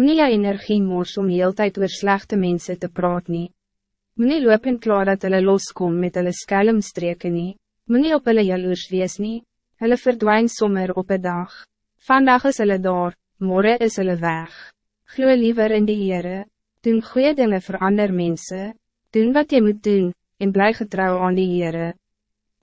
Moenie jou energie mors om heel tijd oor slechte mensen te praat nie. Moenie loop en klaar dat hulle loskom met hulle skelmstreke nie. Moenie op hulle jaloers wees nie. Hulle verdwijn sommer op een dag. Vandaag is hulle daar, morgen is hulle weg. Gloe liever in die Heere. Doen goede dingen voor andere mensen. Doen wat je moet doen, en blij getrouw aan die Heere.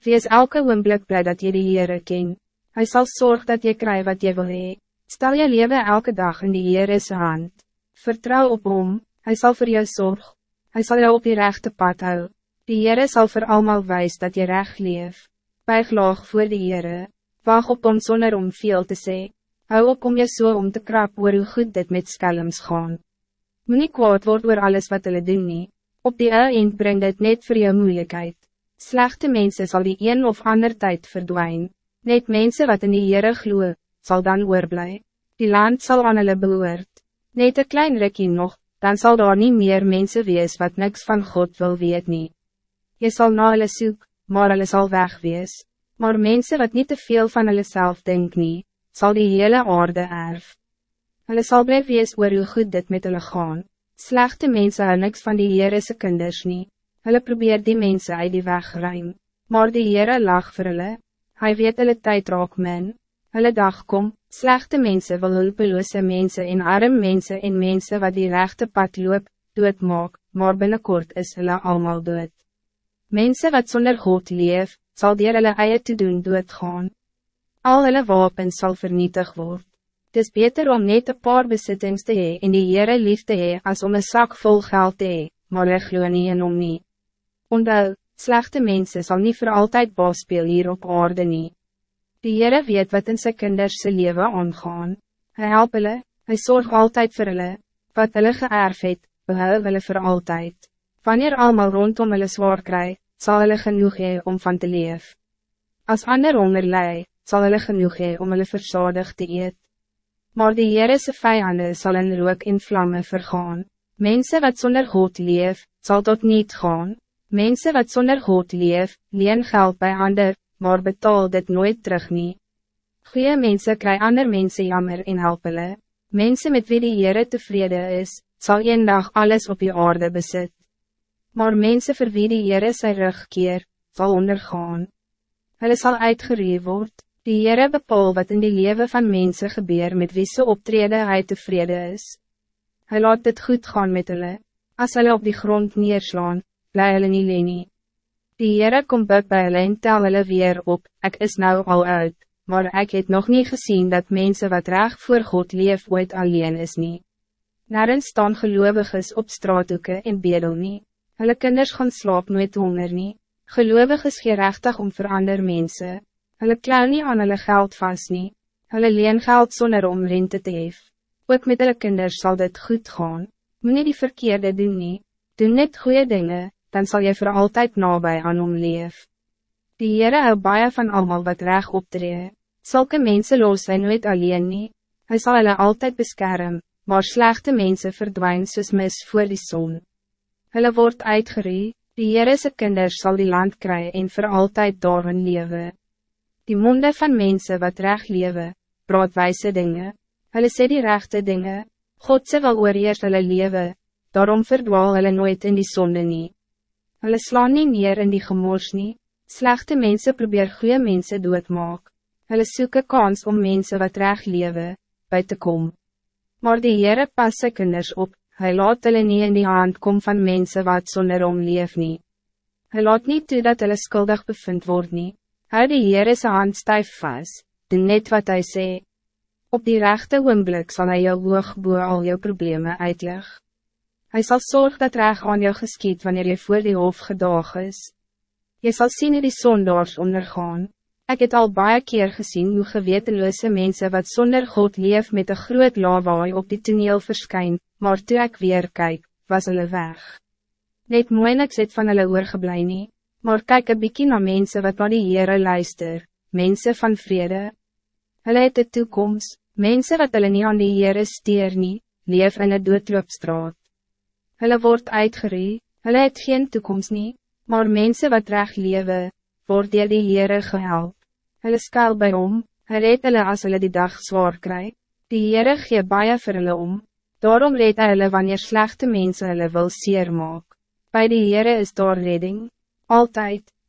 Wees elke oomblik blij dat je die Heere ken. Hij zal zorgen dat je krijgt wat je wil hee. Stel je leven elke dag in die Heere hand. Vertrouw op hom, hij zal voor jou zorgen. Hij zal jou op je rechte pad hou. Die Heere zal voor allemaal wijs dat je recht leef. Buig laag voor de Heere. Wacht op om zonder om veel te zeggen. Hou op om je so om te krap oor hoe goed dit met skelms gaan. Moet nie kwaad word oor alles wat hulle doen nie. Op die eind brengt dit net voor jou moeilijkheid. Slechte mensen zal die een of ander tijd verdwijnen. Net mensen wat in die Heere gloe, zal dan oorblij. Die land zal aan hulle behoort. Net een klein rikkie nog, dan zal daar niet meer mensen wees wat niks van God wil weet nie. Je zal na hulle soek, maar hulle sal weg wees. Maar mensen wat niet te veel van hulle self denk nie, zal die hele aarde erf. Hulle sal blij wees oor hoe goed dit met hulle gaan. Slechte mensen hou niks van die Heerese kinders nie. Hulle probeer die mensen uit die weg ruim. Maar die Heere lag vir hulle. Hy weet hulle tyd raak min. Hulle dag kom, slechte mensen wil hulpeloze mensen en arm mensen en mensen wat die rechte pad loop, dood maak, maar binnenkort is hulle allemaal dood. Mensen wat zonder God leef, zal dier hulle eie te doen doodgaan. Al hulle wapens zal vernietig worden. Het is beter om net een paar besittings te hee en die Heere lief te hee as om een zak vol geld te hee, maar ek glo nie en om nie. Ondou, slechte mensen zal niet voor altijd baas speel hier op aarde nie. Die Heere weet wat in sy kinders sy leven aangaan. Hy help hulle, hy zorg altijd voor hulle, wat hulle geërf het, behou hulle voor altijd. Wanneer allemaal rondom hulle zwaar kry, sal hulle genoeg hee om van te leef. Als ander honger lei, sal hulle genoeg hee om hulle versadig te eet maar die Heerese vijanden zal in rook in vlammen vergaan. Mensen wat zonder God leef, zal tot niet gaan. Mensen wat zonder God leef, leen geld bij ander, maar betaal dit nooit terug nie. Goeie mensen krijgen ander mensen jammer en help hulle. Mensen met wie die Heere tevreden is, zal een dag alles op je aarde bezit. Maar mensen vir wie die Heere sy rug keer, sal ondergaan. Hulle sal uitgereed word. Die Heere bepaal wat in die leven van mensen gebeur met wie ze optreden hij tevreden is. Hij laat het goed gaan met hulle. As hulle op die grond neerslaan, bly hulle nie nie. Die Heere kom buk by hulle en tel hulle weer op, ik is nou al uit, maar ik het nog niet gezien dat mensen wat recht voor God leef ooit alleen is nie. Narin staan geloviges op straathoeken en bedel nie. Hulle kinders gaan slaap nooit honger nie. Geloviges gerechtig om verander mensen. Hulle klauw nie aan hulle geld vast nie. Hulle leen geld zonder om rente te hef. Ook met hulle kinders zal dit goed gaan. Moet nie die verkeerde doen nie. Doe net goede dingen, dan zal je voor altijd nabij aan hom leef. Die Heere hou baie van allemaal wat reg optree. Zulke mensen los zijn nooit alleen nie. Hij zal hulle altijd beschermen, maar slechte mensen verdwijnen soos mis voor die zon. Hulle wordt uitgerie, die Heerese kinders zal die land krijgen en voor altijd door hun leven. Die monden van mensen wat recht leven, praat wijze dingen. Hulle sê die rechte dingen. God se wil oorheers hulle leven, daarom verdwaal hulle nooit in die zonde nie. Hulle slaan nie neer in die gemors nie. Slechte mensen probeer goede mensen doodmaak. Hulle soek kans om mensen wat recht leven, bij te komen. Maar die Heere pas sy kinders op, hy laat hulle nie in die hand kom van mensen wat zonder om leef nie. Hy laat niet toe dat hulle skuldig bevind word nie. Hou die Heere sy hand stijf vast, doen net wat hij sê. Op die rechte oomblik zal hij jou hoog boe al jou problemen uitleg. Hij zal zorgen dat reg aan jou geschiet wanneer je voor die hoofd gedaag is. Je zal zien hoe die zondaars ondergaan. Ik heb al baie keer gezien hoe gewetenloze mensen wat zonder God leef met een groot lawaai op die toneel verskyn, maar toe ek weer kijk, was hulle weg. Net mooi niks het van hulle oorgeblij nie. Maar kijk een bykie na mense wat naar die Heere luister, mense van vrede. Hulle het de toekomst, mense wat hulle nie aan die Heere steer nie, leef in een doodloopstraat. Hulle word uitgeree, hulle het geen toekomst nie, maar mense wat recht lewe, word dier die Heere gehelp. Hulle skuil by hom, hy red hulle as hulle die dag zwaar kry. Die Heere gee baie vir hulle om, Daarom reed hy hulle wanneer slechte mensen hulle wil seer maak. By die Heere is daar redding, altijd.